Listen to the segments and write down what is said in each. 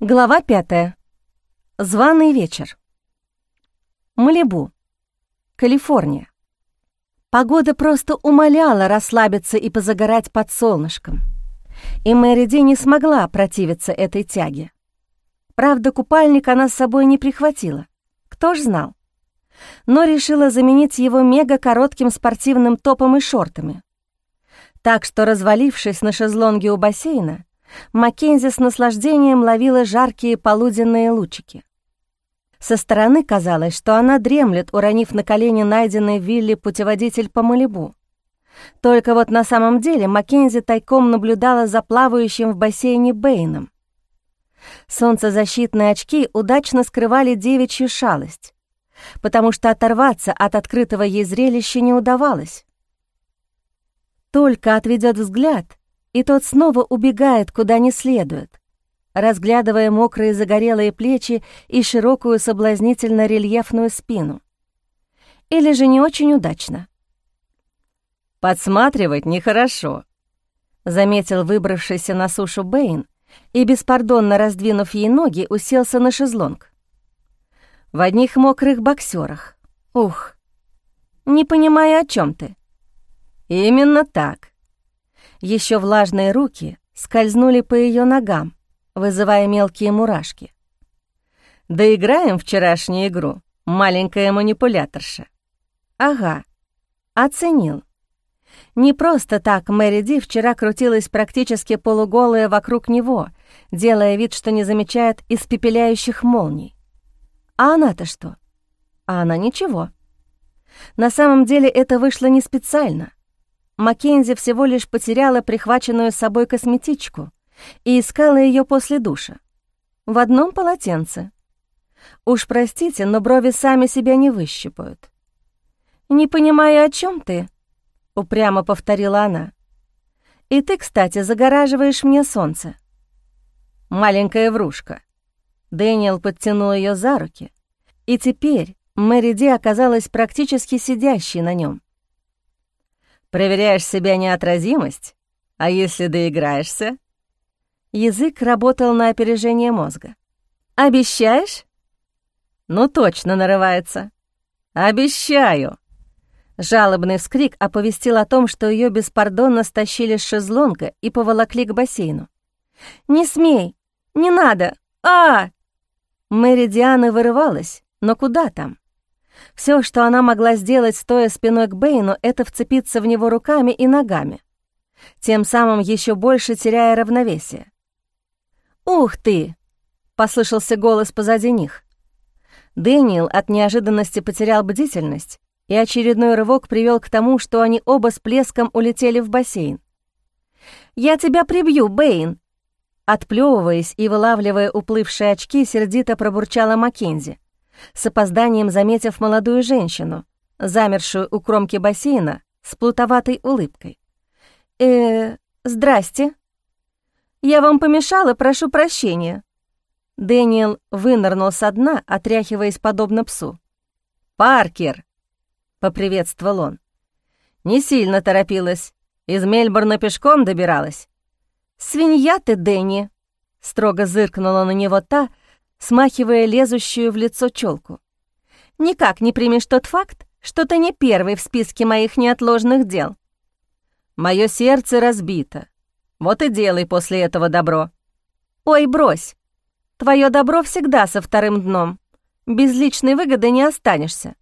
Глава пятая. Званый вечер. Малибу, Калифорния. Погода просто умоляла расслабиться и позагорать под солнышком. И Мэри Ди не смогла противиться этой тяге. Правда, купальник она с собой не прихватила. Кто ж знал? Но решила заменить его мега-коротким спортивным топом и шортами. Так что, развалившись на шезлонге у бассейна, Маккензи с наслаждением ловила жаркие полуденные лучики. Со стороны казалось, что она дремлет, уронив на колени найденный Вилли путеводитель по Малибу. Только вот на самом деле Маккензи тайком наблюдала за плавающим в бассейне Бэйном. Солнцезащитные очки удачно скрывали девичью шалость, потому что оторваться от открытого ей зрелища не удавалось. Только отведет взгляд, и тот снова убегает куда не следует, разглядывая мокрые загорелые плечи и широкую соблазнительно-рельефную спину. Или же не очень удачно. «Подсматривать нехорошо», — заметил выбравшийся на сушу Бэйн и, беспардонно раздвинув ей ноги, уселся на шезлонг. В одних мокрых боксерах. Ух, не понимаю, о чем ты. Именно так. Еще влажные руки скользнули по ее ногам, вызывая мелкие мурашки. «Доиграем вчерашнюю игру, маленькая манипуляторша». «Ага, оценил». Не просто так Мэри Ди вчера крутилась практически полуголая вокруг него, делая вид, что не замечает испепеляющих молний. А она-то что? А она ничего. На самом деле это вышло не специально. Маккензи всего лишь потеряла прихваченную с собой косметичку и искала ее после душа. В одном полотенце. Уж простите, но брови сами себя не выщипают. «Не понимаю, о чем ты?» — упрямо повторила она. «И ты, кстати, загораживаешь мне солнце». «Маленькая врушка». Дэниел подтянул ее за руки, и теперь Мэри Ди оказалась практически сидящей на нем. Проверяешь себя неотразимость? А если доиграешься?» Язык работал на опережение мозга. «Обещаешь?» «Ну, точно нарывается». «Обещаю!» Жалобный вскрик оповестил о том, что ее беспардонно стащили с шезлонга и поволокли к бассейну. «Не смей! Не надо! а Мэри Диана вырывалась, но куда там? Все, что она могла сделать, стоя спиной к Бэйну, это вцепиться в него руками и ногами, тем самым еще больше теряя равновесие. «Ух ты!» — послышался голос позади них. Дэниел от неожиданности потерял бдительность, и очередной рывок привел к тому, что они оба с плеском улетели в бассейн. «Я тебя прибью, Бэйн!» Отплёвываясь и вылавливая уплывшие очки, сердито пробурчала Маккензи с опозданием заметив молодую женщину, замершую у кромки бассейна с плутоватой улыбкой. «Э, здрасте. Я вам помешала, прошу прощения». Дэниел вынырнул со дна, отряхиваясь подобно псу. «Паркер!» — поприветствовал он. «Не сильно торопилась. Из Мельбурна пешком добиралась». «Свинья ты, Дэнни!» — строго зыркнула на него та, — смахивая лезущую в лицо челку. «Никак не примешь тот факт, что ты не первый в списке моих неотложных дел». «Мое сердце разбито. Вот и делай после этого добро». «Ой, брось. Твое добро всегда со вторым дном. Без личной выгоды не останешься».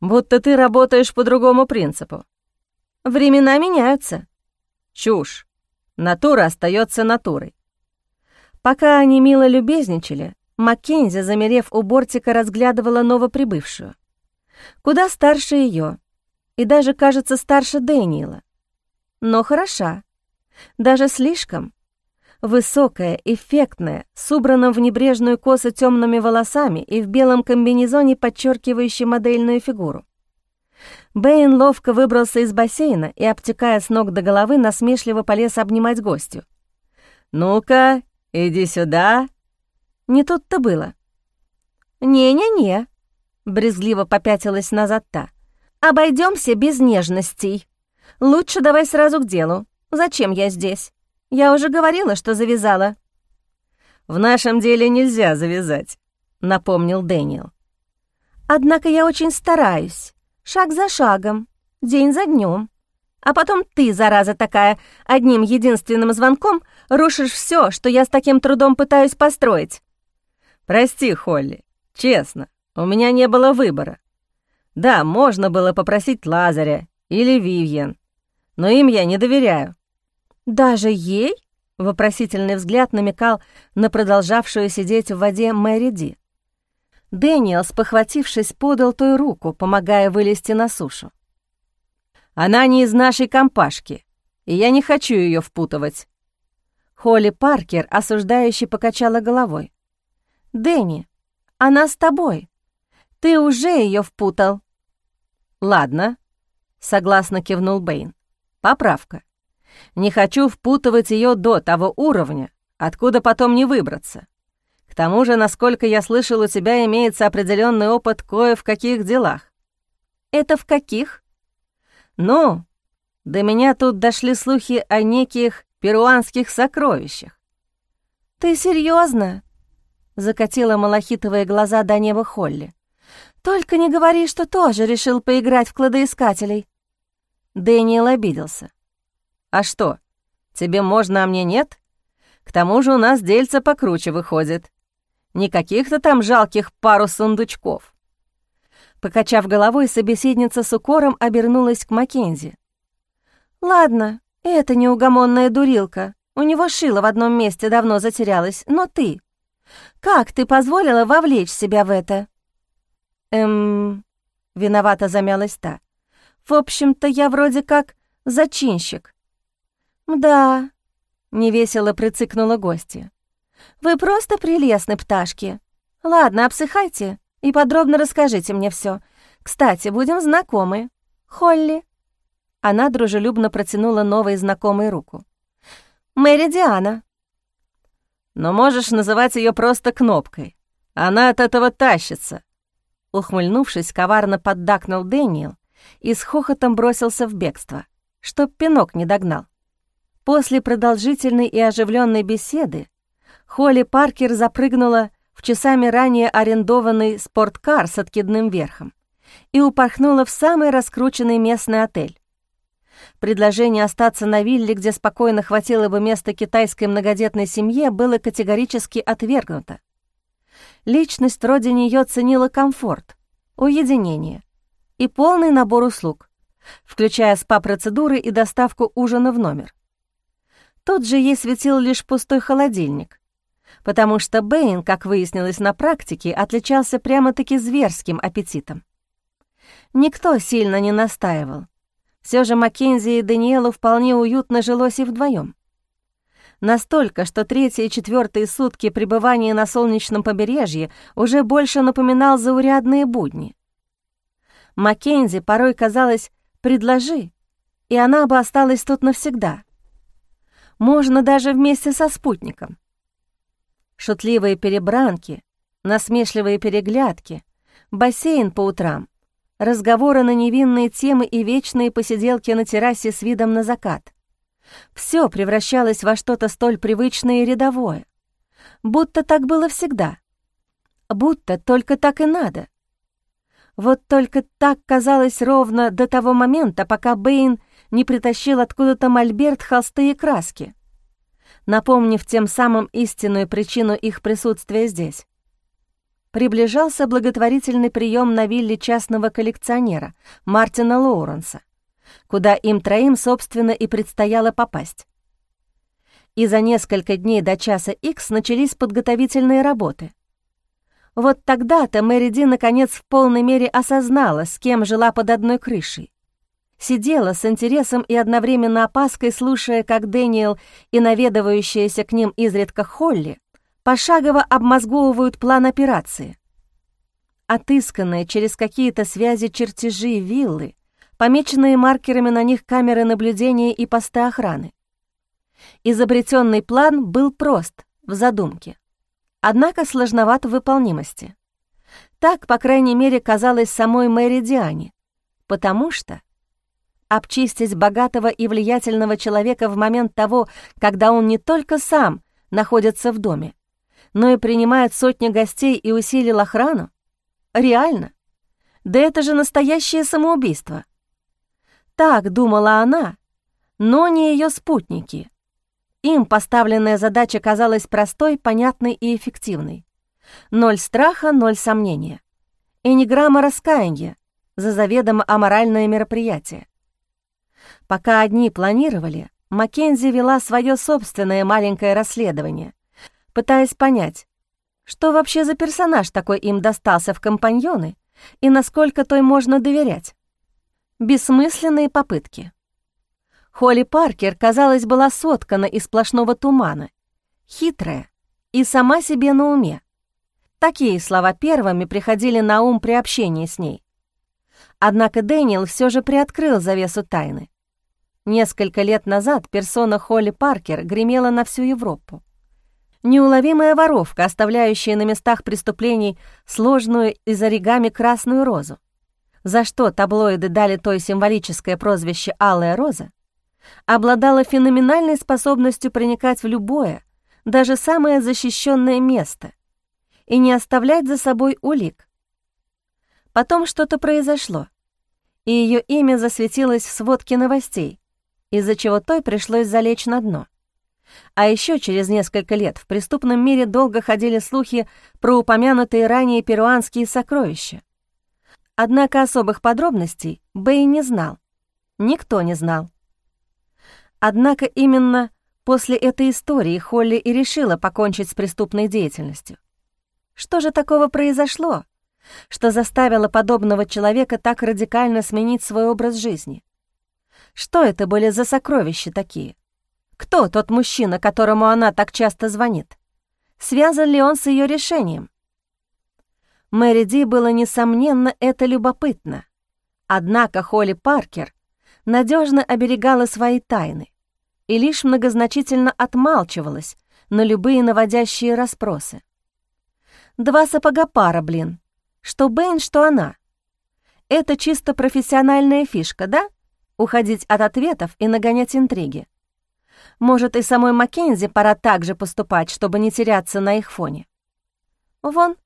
«Будто ты работаешь по другому принципу». «Времена меняются». «Чушь. Натура остается натурой. Пока они мило любезничали, Маккензи, замерев у бортика, разглядывала новоприбывшую. Куда старше ее, и даже, кажется, старше Дэниела. Но хороша, даже слишком. Высокая, эффектная, с убранным в небрежную косу темными волосами и в белом комбинезоне, подчеркивающей модельную фигуру. Бэйн ловко выбрался из бассейна и, обтекая с ног до головы, насмешливо полез обнимать гостю. «Ну-ка, «Иди сюда!» Не тут-то было. «Не-не-не», — брезгливо попятилась назад та. Обойдемся без нежностей. Лучше давай сразу к делу. Зачем я здесь? Я уже говорила, что завязала». «В нашем деле нельзя завязать», — напомнил Дэниел. «Однако я очень стараюсь, шаг за шагом, день за днем. А потом ты, зараза такая, одним единственным звонком рушишь все, что я с таким трудом пытаюсь построить». «Прости, Холли, честно, у меня не было выбора. Да, можно было попросить Лазаря или Вивьен, но им я не доверяю». «Даже ей?» — вопросительный взгляд намекал на продолжавшую сидеть в воде Мэри Ди. Дэниел, спохватившись, подал той руку, помогая вылезти на сушу. «Она не из нашей компашки, и я не хочу ее впутывать». Холли Паркер осуждающе покачала головой. «Дэнни, она с тобой. Ты уже ее впутал». «Ладно», — согласно кивнул Бэйн. «Поправка. Не хочу впутывать ее до того уровня, откуда потом не выбраться. К тому же, насколько я слышал, у тебя имеется определенный опыт кое в каких делах. Это в каких? Ну, до меня тут дошли слухи о неких перуанских сокровищах. Ты серьезно? закатила малахитовые глаза до неба Холли. «Только не говори, что тоже решил поиграть в кладоискателей». Дэниел обиделся. «А что, тебе можно, а мне нет? К тому же у нас дельца покруче выходит. Не каких-то там жалких пару сундучков». Покачав головой, собеседница с укором обернулась к Маккензи. «Ладно, это неугомонная дурилка. У него шило в одном месте давно затерялось, но ты... Как ты позволила вовлечь себя в это?» «Эм...» — виновато замялась та. «В общем-то, я вроде как зачинщик. «Да», — невесело прицикнула гостья. «Вы просто прелестны, пташки. Ладно, обсыхайте и подробно расскажите мне все. Кстати, будем знакомы. Холли». Она дружелюбно протянула новой знакомой руку. «Мэри Диана». «Но можешь называть ее просто Кнопкой. Она от этого тащится». Ухмыльнувшись, коварно поддакнул Дэниел и с хохотом бросился в бегство, чтоб пинок не догнал. После продолжительной и оживленной беседы Холли Паркер запрыгнула в часами ранее арендованный спорткар с откидным верхом и упорхнула в самый раскрученный местный отель. Предложение остаться на вилле, где спокойно хватило бы места китайской многодетной семье, было категорически отвергнуто. Личность вроде нее ценила комфорт, уединение и полный набор услуг, включая спа-процедуры и доставку ужина в номер. Тут же ей светил лишь пустой холодильник, потому что Бэйн, как выяснилось на практике, отличался прямо-таки зверским аппетитом. Никто сильно не настаивал. Все же Маккензи и Даниэлу вполне уютно жилось и вдвоем. Настолько, что третьи и четвертые сутки пребывания на солнечном побережье уже больше напоминал заурядные будни. Маккензи порой казалось «предложи», и она бы осталась тут навсегда — можно даже вместе со спутником. Шутливые перебранки, насмешливые переглядки, бассейн по утрам, разговоры на невинные темы и вечные посиделки на террасе с видом на закат. Все превращалось во что-то столь привычное и рядовое. Будто так было всегда. Будто только так и надо. Вот только так казалось ровно до того момента, пока Бэйн не притащил откуда-то мольберт, холсты и краски, напомнив тем самым истинную причину их присутствия здесь. Приближался благотворительный прием на вилле частного коллекционера Мартина Лоуренса, куда им троим, собственно, и предстояло попасть. И за несколько дней до часа Икс начались подготовительные работы. Вот тогда-то Мэри Ди наконец в полной мере осознала, с кем жила под одной крышей, Сидела с интересом и одновременно опаской, слушая, как Дэниел и наведывающаяся к ним изредка Холли пошагово обмозговывают план операции. Отысканные через какие-то связи чертежи виллы, помеченные маркерами на них камеры наблюдения и посты охраны. Изобретенный план был прост в задумке, однако сложноват в выполнимости. Так, по крайней мере, казалось самой Мэри Диане, потому что обчистить богатого и влиятельного человека в момент того, когда он не только сам находится в доме, но и принимает сотни гостей и усилил охрану? Реально? Да это же настоящее самоубийство. Так думала она, но не ее спутники. Им поставленная задача казалась простой, понятной и эффективной. Ноль страха, ноль сомнения. И ни грамма раскаяния за заведомо аморальное мероприятие. Пока одни планировали, Маккензи вела свое собственное маленькое расследование, пытаясь понять, что вообще за персонаж такой им достался в компаньоны и насколько той можно доверять. Бессмысленные попытки. Холли Паркер, казалось, была соткана из сплошного тумана, хитрая и сама себе на уме. Такие слова первыми приходили на ум при общении с ней. Однако Дэниел все же приоткрыл завесу тайны. Несколько лет назад персона Холли Паркер гремела на всю Европу. Неуловимая воровка, оставляющая на местах преступлений сложную из оригами красную розу. За что таблоиды дали той символическое прозвище «Алая роза», обладала феноменальной способностью проникать в любое, даже самое защищенное место и не оставлять за собой улик. Потом что-то произошло, и ее имя засветилось в сводке новостей, из-за чего той пришлось залечь на дно. А еще через несколько лет в преступном мире долго ходили слухи про упомянутые ранее перуанские сокровища. Однако особых подробностей Бэй не знал. Никто не знал. Однако именно после этой истории Холли и решила покончить с преступной деятельностью. Что же такого произошло, что заставило подобного человека так радикально сменить свой образ жизни? Что это были за сокровища такие? Кто тот мужчина, которому она так часто звонит? Связан ли он с ее решением? Мэри Ди было, несомненно, это любопытно. Однако Холли Паркер надежно оберегала свои тайны и лишь многозначительно отмалчивалась на любые наводящие расспросы. Два сапога пара, блин. Что Бэйн, что она. Это чисто профессиональная фишка, да? Уходить от ответов и нагонять интриги. Может, и самой Маккензи пора так же поступать, чтобы не теряться на их фоне. Вон,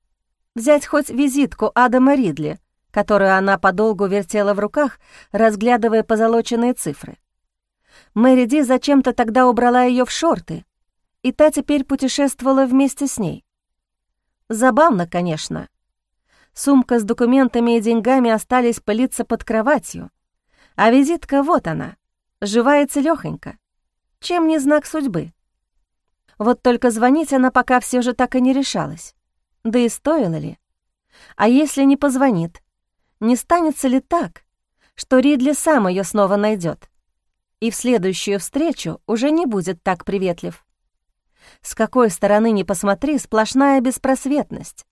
взять хоть визитку Адама Ридли, которую она подолгу вертела в руках, разглядывая позолоченные цифры. Мэри Ди зачем-то тогда убрала ее в шорты, и та теперь путешествовала вместе с ней. Забавно, конечно. Сумка с документами и деньгами остались пылиться под кроватью, а визитка вот она, живая целёхонько. Чем не знак судьбы? Вот только звонить она пока все же так и не решалась. Да и стоило ли? А если не позвонит, не станется ли так, что Ридли сам ее снова найдет? и в следующую встречу уже не будет так приветлив. С какой стороны ни посмотри, сплошная беспросветность.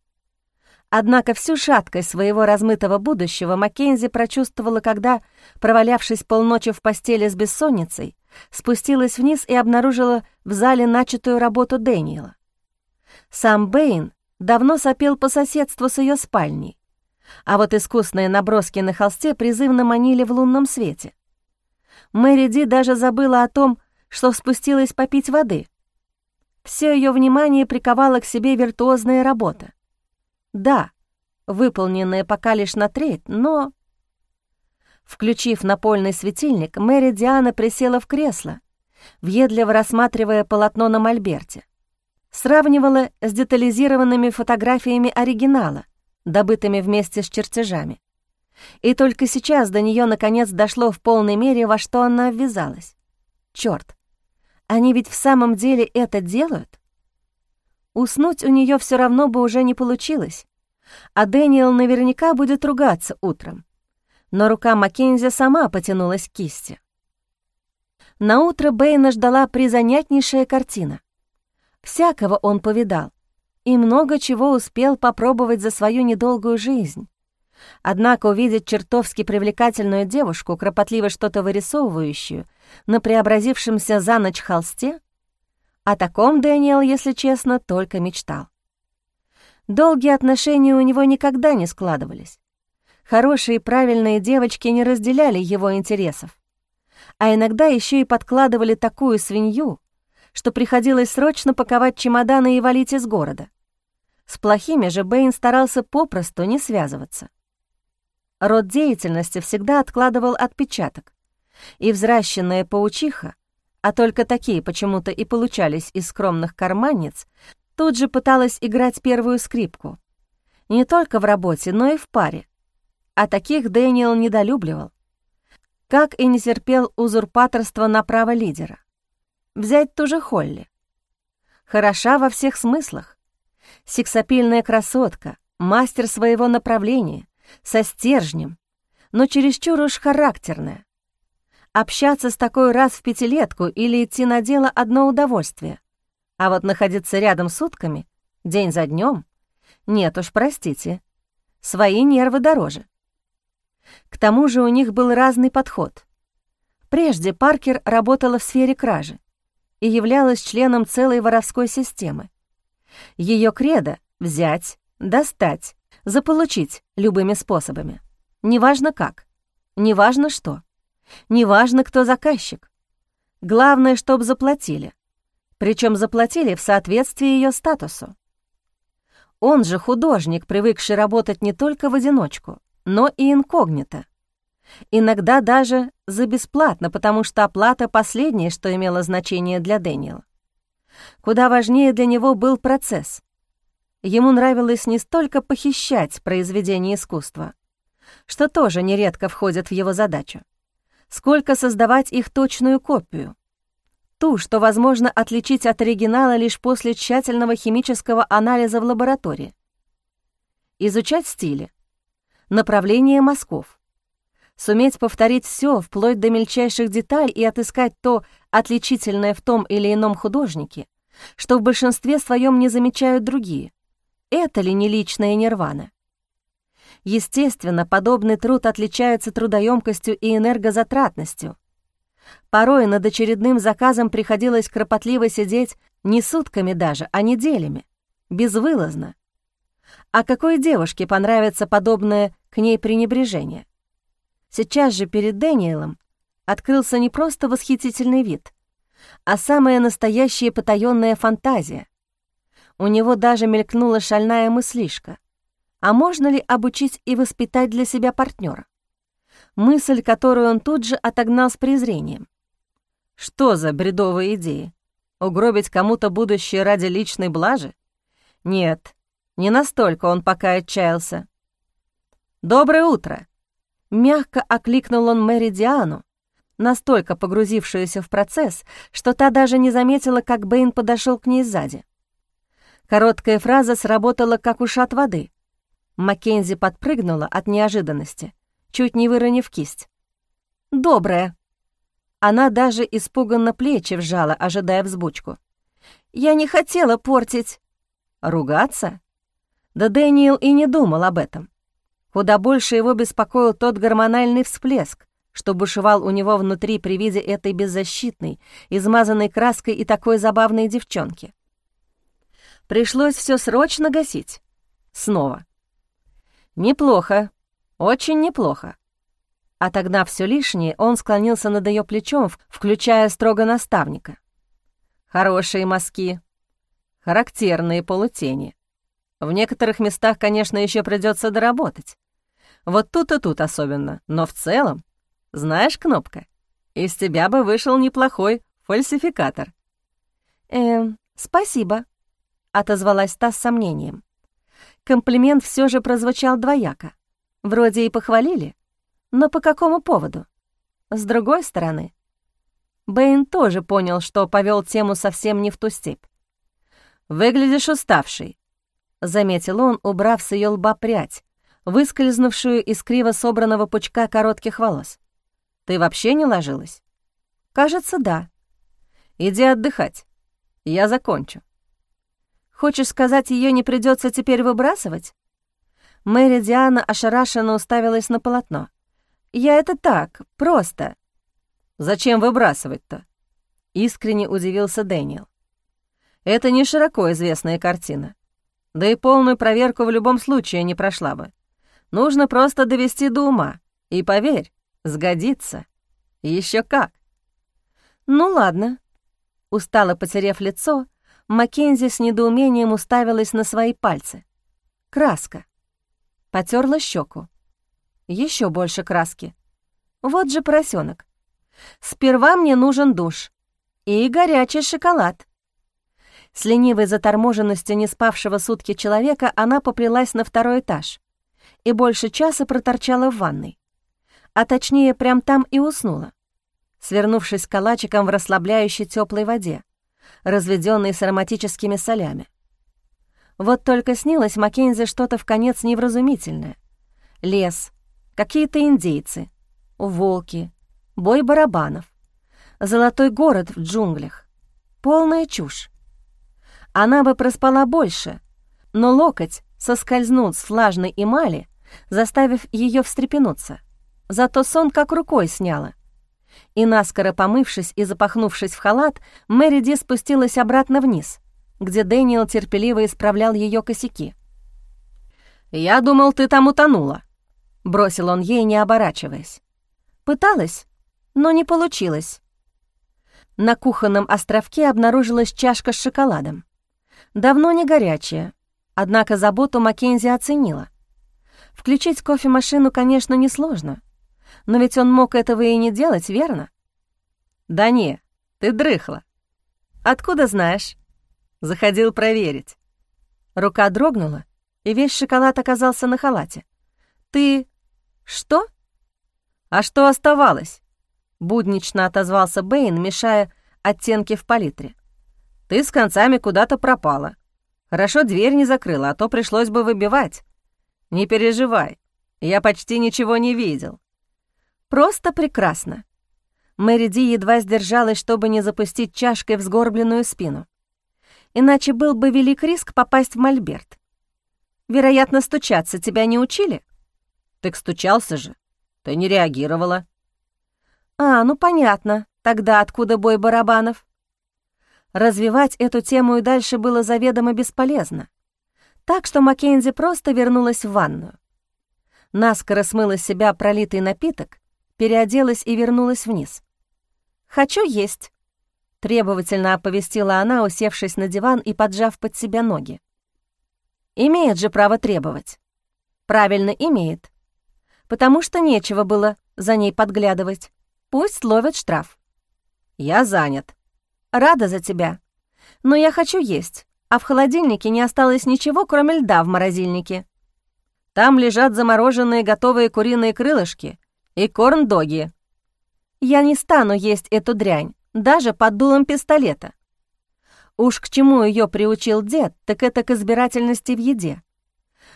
Однако всю шаткость своего размытого будущего Маккензи прочувствовала, когда, провалявшись полночи в постели с бессонницей, спустилась вниз и обнаружила в зале начатую работу Дэниела. Сам Бэйн давно сопел по соседству с ее спальней, а вот искусные наброски на холсте призывно манили в лунном свете. Мэри Ди даже забыла о том, что спустилась попить воды. Все ее внимание приковала к себе виртуозная работа. Да, выполненная пока лишь на треть, но... Включив напольный светильник, Мэри Диана присела в кресло, въедливо рассматривая полотно на мольберте. Сравнивала с детализированными фотографиями оригинала, добытыми вместе с чертежами. И только сейчас до нее наконец дошло в полной мере, во что она ввязалась. Черт, они ведь в самом деле это делают? Уснуть у нее все равно бы уже не получилось, а Дэниел наверняка будет ругаться утром. Но рука Маккензи сама потянулась к кисти. На утро Бэйна ждала призанятнейшая картина. Всякого он повидал и много чего успел попробовать за свою недолгую жизнь. Однако увидеть чертовски привлекательную девушку, кропотливо что-то вырисовывающую, на преобразившемся за ночь холсте, о таком Дэниел, если честно, только мечтал. Долгие отношения у него никогда не складывались. Хорошие и правильные девочки не разделяли его интересов, а иногда еще и подкладывали такую свинью, что приходилось срочно паковать чемоданы и валить из города. С плохими же Бэйн старался попросту не связываться. Род деятельности всегда откладывал отпечаток, и взращенная паучиха, а только такие почему-то и получались из скромных карманниц, тут же пыталась играть первую скрипку. Не только в работе, но и в паре. А таких Дэниел недолюбливал. Как и не терпел узурпаторство на право лидера. Взять ту же Холли. Хороша во всех смыслах. Сексапильная красотка, мастер своего направления, со стержнем, но чересчур уж характерная. Общаться с такой раз в пятилетку или идти на дело — одно удовольствие. А вот находиться рядом сутками, день за днем, нет уж, простите, свои нервы дороже. К тому же у них был разный подход. Прежде Паркер работала в сфере кражи и являлась членом целой воровской системы. Ее кредо — взять, достать, заполучить любыми способами. Неважно как, неважно что, неважно кто заказчик. Главное, чтоб заплатили. Причем заплатили в соответствии ее статусу. Он же художник, привыкший работать не только в одиночку, но и инкогнито. Иногда даже за бесплатно, потому что оплата — последнее, что имело значение для Дэниела. Куда важнее для него был процесс. Ему нравилось не столько похищать произведения искусства, что тоже нередко входит в его задачу, сколько создавать их точную копию, ту, что возможно отличить от оригинала лишь после тщательного химического анализа в лаборатории. Изучать стили, направление мазков, суметь повторить все вплоть до мельчайших деталей и отыскать то отличительное в том или ином художнике, что в большинстве своем не замечают другие. Это ли не личная нирвана? Естественно, подобный труд отличается трудоемкостью и энергозатратностью — Порой над очередным заказом приходилось кропотливо сидеть не сутками даже, а неделями, безвылазно. А какой девушке понравится подобное к ней пренебрежение? Сейчас же перед Дэниелом открылся не просто восхитительный вид, а самая настоящая потаённая фантазия. У него даже мелькнула шальная мыслишка. А можно ли обучить и воспитать для себя партнера? Мысль, которую он тут же отогнал с презрением. Что за бредовые идеи? Угробить кому-то будущее ради личной блажи? Нет, не настолько он пока отчаялся. «Доброе утро!» Мягко окликнул он Мэри Диану, настолько погрузившуюся в процесс, что та даже не заметила, как Бэйн подошел к ней сзади. Короткая фраза сработала, как ушат воды. Маккензи подпрыгнула от неожиданности чуть не выронив кисть. «Добрая». Она даже испуганно плечи вжала, ожидая взбучку. «Я не хотела портить...» «Ругаться?» Да Дэниел и не думал об этом. Куда больше его беспокоил тот гормональный всплеск, что бушевал у него внутри при виде этой беззащитной, измазанной краской и такой забавной девчонки. Пришлось все срочно гасить. Снова. «Неплохо», очень неплохо. Отогнав все лишнее, он склонился над ее плечом, включая строго наставника. Хорошие мазки, характерные полутени. В некоторых местах, конечно, еще придется доработать. Вот тут и тут особенно, но в целом, знаешь, Кнопка, из тебя бы вышел неплохой фальсификатор. «Эм, спасибо», — отозвалась та с сомнением. Комплимент все же прозвучал двояко. Вроде и похвалили, но по какому поводу? С другой стороны, Бэйн тоже понял, что повел тему совсем не в ту степь. «Выглядишь уставший», — заметил он, убрав с ее лба прядь, выскользнувшую из криво собранного пучка коротких волос. «Ты вообще не ложилась?» «Кажется, да». «Иди отдыхать. Я закончу». «Хочешь сказать, ее не придется теперь выбрасывать?» Мэри Диана ошарашенно уставилась на полотно. «Я это так, просто». «Зачем выбрасывать-то?» Искренне удивился Дэниел. «Это не широко известная картина. Да и полную проверку в любом случае не прошла бы. Нужно просто довести до ума. И поверь, сгодится. Еще как». «Ну ладно». Устало потерев лицо, Маккензи с недоумением уставилась на свои пальцы. Краска. Потерла щеку. Еще больше краски. Вот же поросенок. Сперва мне нужен душ и горячий шоколад. С ленивой заторможенностью не спавшего сутки человека она поплелась на второй этаж и больше часа проторчала в ванной. А точнее, прям там и уснула, свернувшись калачиком в расслабляющей теплой воде, разведенной с ароматическими солями. Вот только снилось Маккензи что-то в конец невразумительное. Лес, какие-то индейцы, волки, бой барабанов, золотой город в джунглях. Полная чушь. Она бы проспала больше, но локоть соскользнул с влажной эмали, заставив ее встрепенуться. Зато сон как рукой сняла. И наскоро помывшись и запахнувшись в халат, Мэри Ди спустилась обратно вниз, где Дэниел терпеливо исправлял ее косяки. «Я думал, ты там утонула», — бросил он ей, не оборачиваясь. Пыталась, но не получилось. На кухонном островке обнаружилась чашка с шоколадом. Давно не горячая, однако заботу Маккензи оценила. Включить кофемашину, конечно, несложно, но ведь он мог этого и не делать, верно? «Да не, ты дрыхла». «Откуда знаешь?» Заходил проверить. Рука дрогнула, и весь шоколад оказался на халате. «Ты... что?» «А что оставалось?» Буднично отозвался Бэйн, мешая оттенки в палитре. Ты с концами куда-то пропала. Хорошо дверь не закрыла, а то пришлось бы выбивать. Не переживай, я почти ничего не видел. Просто прекрасно. Мэри Ди едва сдержалась, чтобы не запустить чашкой в сгорбленную спину. Иначе был бы велик риск попасть в мольберт. Вероятно, стучаться тебя не учили? Так стучался же. Ты не реагировала. А, ну понятно. Тогда откуда бой барабанов? Развивать эту тему и дальше было заведомо бесполезно. Так что Маккензи просто вернулась в ванную. Наскоро смыла с себя пролитый напиток, переоделась и вернулась вниз. «Хочу есть», — требовательно оповестила она, усевшись на диван и поджав под себя ноги. «Имеет же право требовать». «Правильно, имеет. Потому что нечего было за ней подглядывать. Пусть ловят штраф». «Я занят», Рада за тебя. Но я хочу есть, а в холодильнике не осталось ничего, кроме льда в морозильнике. Там лежат замороженные готовые куриные крылышки и корн-доги. Я не стану есть эту дрянь, даже под дулом пистолета. Уж к чему ее приучил дед, так это к избирательности в еде.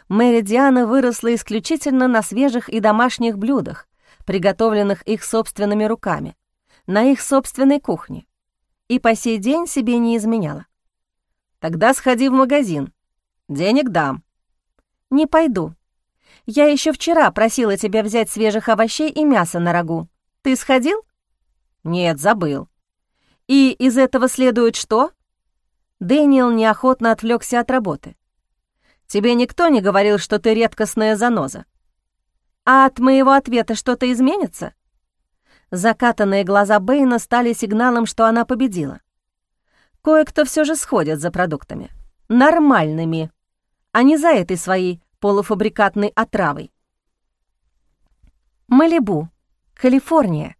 Мэри Диана выросла исключительно на свежих и домашних блюдах, приготовленных их собственными руками, на их собственной кухне и по сей день себе не изменяла. «Тогда сходи в магазин. Денег дам». «Не пойду. Я еще вчера просила тебя взять свежих овощей и мяса на рагу. Ты сходил?» «Нет, забыл». «И из этого следует что?» Дэниел неохотно отвлекся от работы. «Тебе никто не говорил, что ты редкостная заноза?» «А от моего ответа что-то изменится?» Закатанные глаза Бэйна стали сигналом, что она победила. Кое-кто все же сходит за продуктами. Нормальными, а не за этой своей полуфабрикатной отравой. Малибу, Калифорния.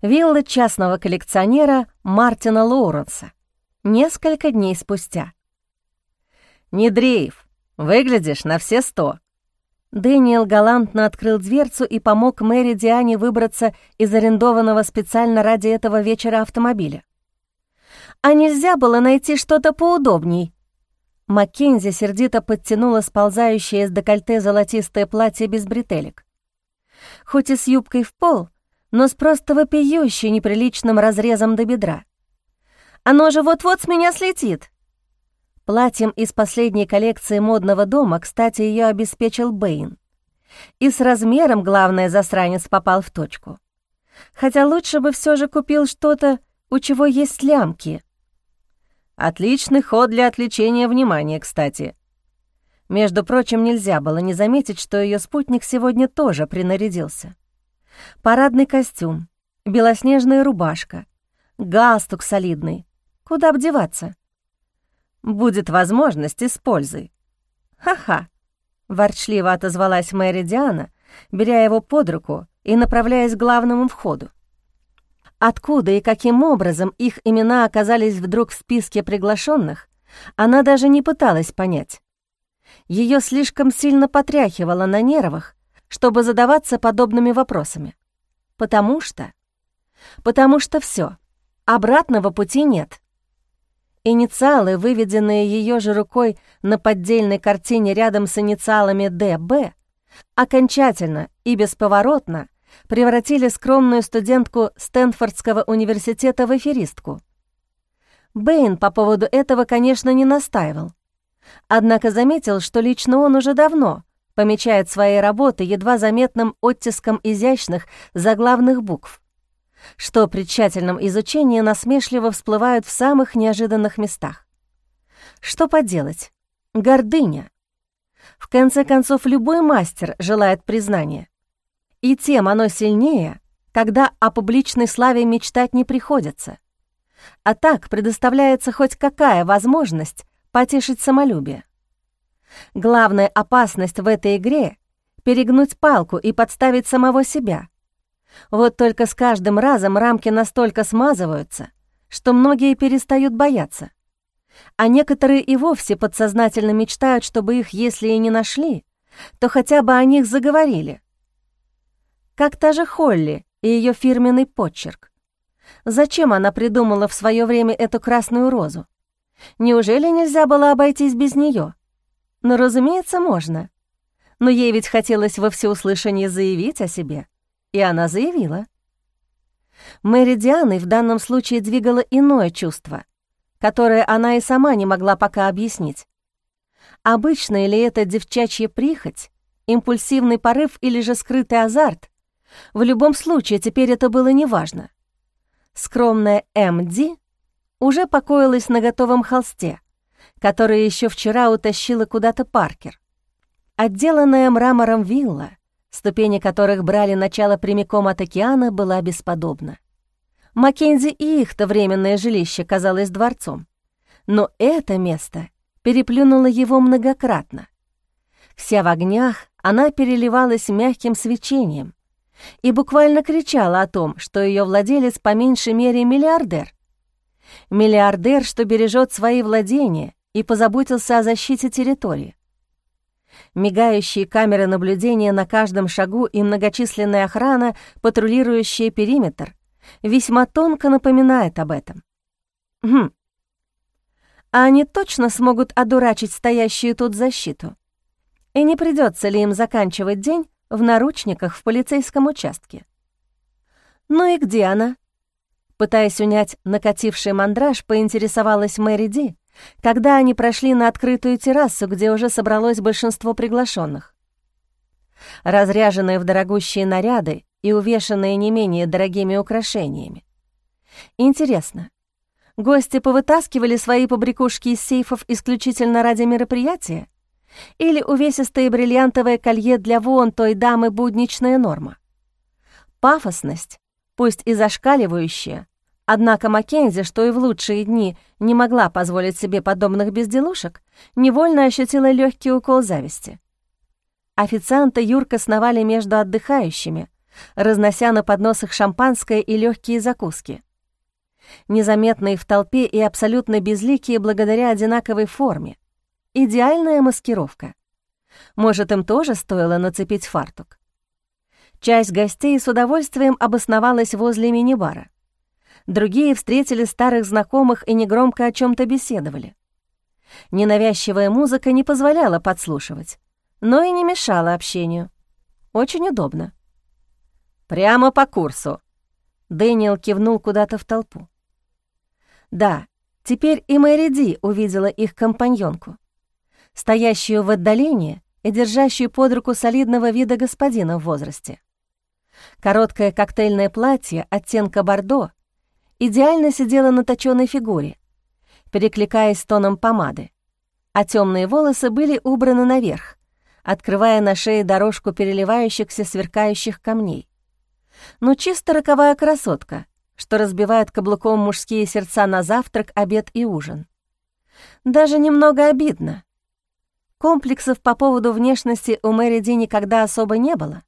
Вилла частного коллекционера Мартина Лоуренса. Несколько дней спустя. «Не дрейф, выглядишь на все сто», Дэниел галантно открыл дверцу и помог Мэри Диане выбраться из арендованного специально ради этого вечера автомобиля. «А нельзя было найти что-то поудобней?» Маккензи сердито подтянула сползающее с декольте золотистое платье без бретелек. Хоть и с юбкой в пол, но с просто вопиющей неприличным разрезом до бедра. «Оно же вот-вот с меня слетит!» Платьем из последней коллекции модного дома, кстати, ее обеспечил Бэйн. И с размером, главное, засранец попал в точку. Хотя лучше бы все же купил что-то, у чего есть лямки. Отличный ход для отвлечения внимания, кстати. Между прочим, нельзя было не заметить, что ее спутник сегодня тоже принарядился. Парадный костюм, белоснежная рубашка, галстук солидный, Куда б деваться? Будет возможность, используй. Ха-ха, ворчливо отозвалась Мэри Диана, беря его под руку и направляясь к главному входу. Откуда и каким образом их имена оказались вдруг в списке приглашенных, она даже не пыталась понять. Ее слишком сильно потряхивало на нервах, чтобы задаваться подобными вопросами. Потому что... Потому что все, обратного пути нет. Инициалы, выведенные ее же рукой на поддельной картине рядом с инициалами «ДБ», окончательно и бесповоротно превратили скромную студентку Стэнфордского университета в эфиристку. Бэйн по поводу этого, конечно, не настаивал. Однако заметил, что лично он уже давно помечает свои работы едва заметным оттиском изящных заглавных букв, что при тщательном изучении насмешливо всплывают в самых неожиданных местах. Что поделать? Гордыня. В конце концов, любой мастер желает признания. И тем оно сильнее, когда о публичной славе мечтать не приходится. А так предоставляется хоть какая возможность потешить самолюбие. Главная опасность в этой игре — перегнуть палку и подставить самого себя. Вот только с каждым разом рамки настолько смазываются, что многие перестают бояться. А некоторые и вовсе подсознательно мечтают, чтобы их, если и не нашли, то хотя бы о них заговорили — как та же Холли и ее фирменный почерк. Зачем она придумала в свое время эту красную розу? Неужели нельзя было обойтись без нее? Ну, разумеется, можно. Но ей ведь хотелось во всеуслышание заявить о себе, и она заявила. Мэри Дианы в данном случае двигало иное чувство, которое она и сама не могла пока объяснить. Обычная ли это девчачья прихоть, импульсивный порыв или же скрытый азарт, в любом случае, теперь это было неважно. Скромная МД уже покоилась на готовом холсте, который еще вчера утащила куда-то Паркер. Отделанная мрамором вилла, ступени которых брали начало прямиком от океана, была бесподобна. Маккензи и их-то временное жилище казалось дворцом. Но это место переплюнуло его многократно. Вся в огнях, она переливалась мягким свечением, и буквально кричала о том, что ее владелец по меньшей мере миллиардер. Миллиардер, что бережет свои владения и позаботился о защите территории. Мигающие камеры наблюдения на каждом шагу и многочисленная охрана, патрулирующая периметр, весьма тонко напоминает об этом. Хм. А они точно смогут одурачить стоящую тут защиту? И не придется ли им заканчивать день в наручниках в полицейском участке. «Ну и где она?» Пытаясь унять накативший мандраж, поинтересовалась Мэри Ди, когда они прошли на открытую террасу, где уже собралось большинство приглашенных. Разряженные в дорогущие наряды и увешанные не менее дорогими украшениями. Интересно, гости повытаскивали свои побрякушки из сейфов исключительно ради мероприятия? Или увесистое бриллиантовое колье для вон той дамы будничная норма. Пафосность, пусть и зашкаливающая, однако Маккензи, что и в лучшие дни не могла позволить себе подобных безделушек, невольно ощутила легкий укол зависти. Официанты Юрка сновали между отдыхающими, разнося на подносах шампанское и легкие закуски. Незаметные в толпе и абсолютно безликие благодаря одинаковой форме — Идеальная маскировка. Может, им тоже стоило нацепить фартук. Часть гостей с удовольствием обосновалась возле мини-бара. Другие встретили старых знакомых и негромко о чем то беседовали. Ненавязчивая музыка не позволяла подслушивать, но и не мешала общению. Очень удобно. «Прямо по курсу», — Дэниел кивнул куда-то в толпу. Да, теперь и Мэри Ди увидела их компаньонку стоящую в отдалении и держащую под руку солидного вида господина в возрасте. Короткое коктейльное платье оттенка бордо идеально сидело на точёной фигуре, перекликаясь с тоном помады, а темные волосы были убраны наверх, открывая на шее дорожку переливающихся сверкающих камней. Ну, чисто роковая красотка, что разбивают каблуком мужские сердца на завтрак, обед и ужин. Даже немного обидно. Комплексов по поводу внешности у Мэри Ди никогда особо не было.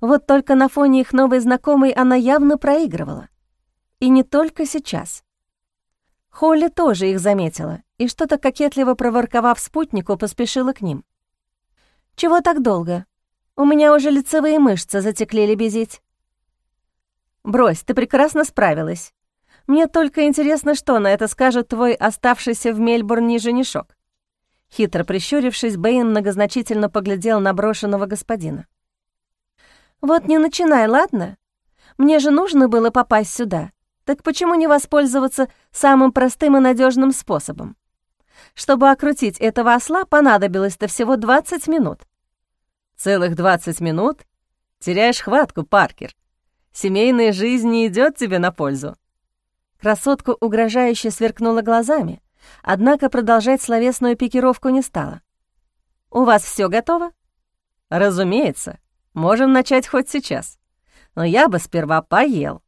Вот только на фоне их новой знакомой она явно проигрывала. И не только сейчас. Холли тоже их заметила и что-то кокетливо проворковав спутнику, поспешила к ним. «Чего так долго? У меня уже лицевые мышцы затекли лебезить». «Брось, ты прекрасно справилась. Мне только интересно, что на это скажет твой оставшийся в Мельбурне женишок». Хитро прищурившись, Бэйн многозначительно поглядел на брошенного господина. «Вот не начинай, ладно? Мне же нужно было попасть сюда. Так почему не воспользоваться самым простым и надежным способом? Чтобы окрутить этого осла, понадобилось-то всего 20 минут. Целых 20 минут? Теряешь хватку, Паркер. Семейная жизнь не идет тебе на пользу. Красотка угрожающе сверкнула глазами, однако продолжать словесную пикировку не стала. «У вас все готово?» «Разумеется. Можем начать хоть сейчас. Но я бы сперва поел».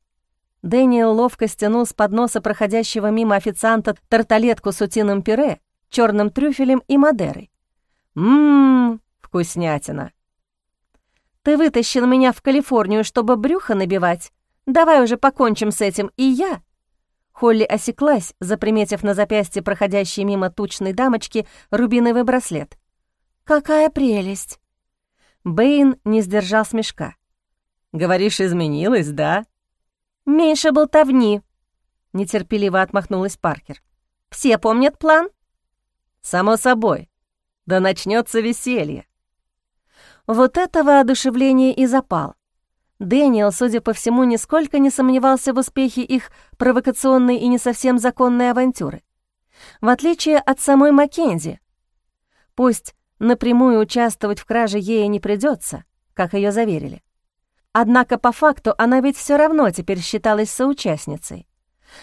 Дэниел ловко стянул с подноса проходящего мимо официанта тарталетку с утиным пюре, черным трюфелем и мадерой. «Ммм, вкуснятина!» «Ты вытащил меня в Калифорнию, чтобы брюхо набивать. Давай уже покончим с этим, и я...» Холли осеклась, заприметив на запястье проходящей мимо тучной дамочки рубиновый браслет. «Какая прелесть!» Бэйн не сдержал смешка. «Говоришь, изменилась, да?» «Меньше болтовни», — нетерпеливо отмахнулась Паркер. «Все помнят план?» «Само собой. Да начнется веселье». Вот это воодушевление и запал. Дэниел, судя по всему, нисколько не сомневался в успехе их провокационной и не совсем законной авантюры. В отличие от самой Маккензи. Пусть напрямую участвовать в краже ей не придется, как ее заверили. Однако по факту она ведь все равно теперь считалась соучастницей,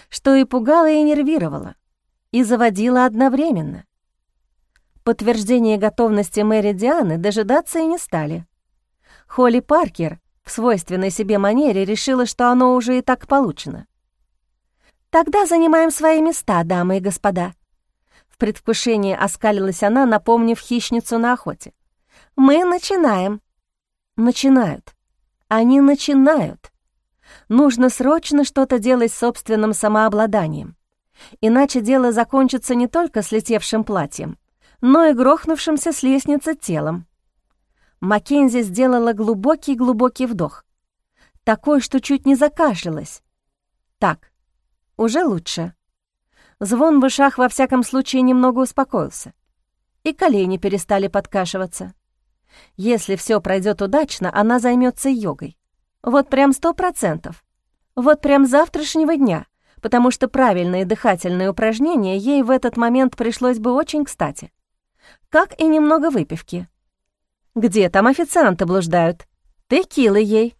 что и пугало, и нервировало, и заводило одновременно. Подтверждение готовности Мэри Дианы дожидаться и не стали. Холли Паркер в свойственной себе манере решила, что оно уже и так получено. «Тогда занимаем свои места, дамы и господа». В предвкушении оскалилась она, напомнив хищницу на охоте. «Мы начинаем». Начинают. Они начинают. Нужно срочно что-то делать с собственным самообладанием. Иначе дело закончится не только слетевшим платьем, но и грохнувшимся с лестницы телом. Маккензи сделала глубокий-глубокий вдох. Такой, что чуть не закашлялась. Так, уже лучше. Звон в ушах во всяком случае немного успокоился. И колени перестали подкашиваться. Если все пройдет удачно, она займется йогой. Вот прям сто процентов. Вот прям завтрашнего дня, потому что правильные дыхательные упражнения ей в этот момент пришлось бы очень кстати. Как и немного выпивки. Где там официанты блуждают? Текилы ей.